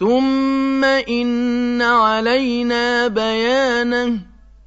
ثم إن علينا بيانه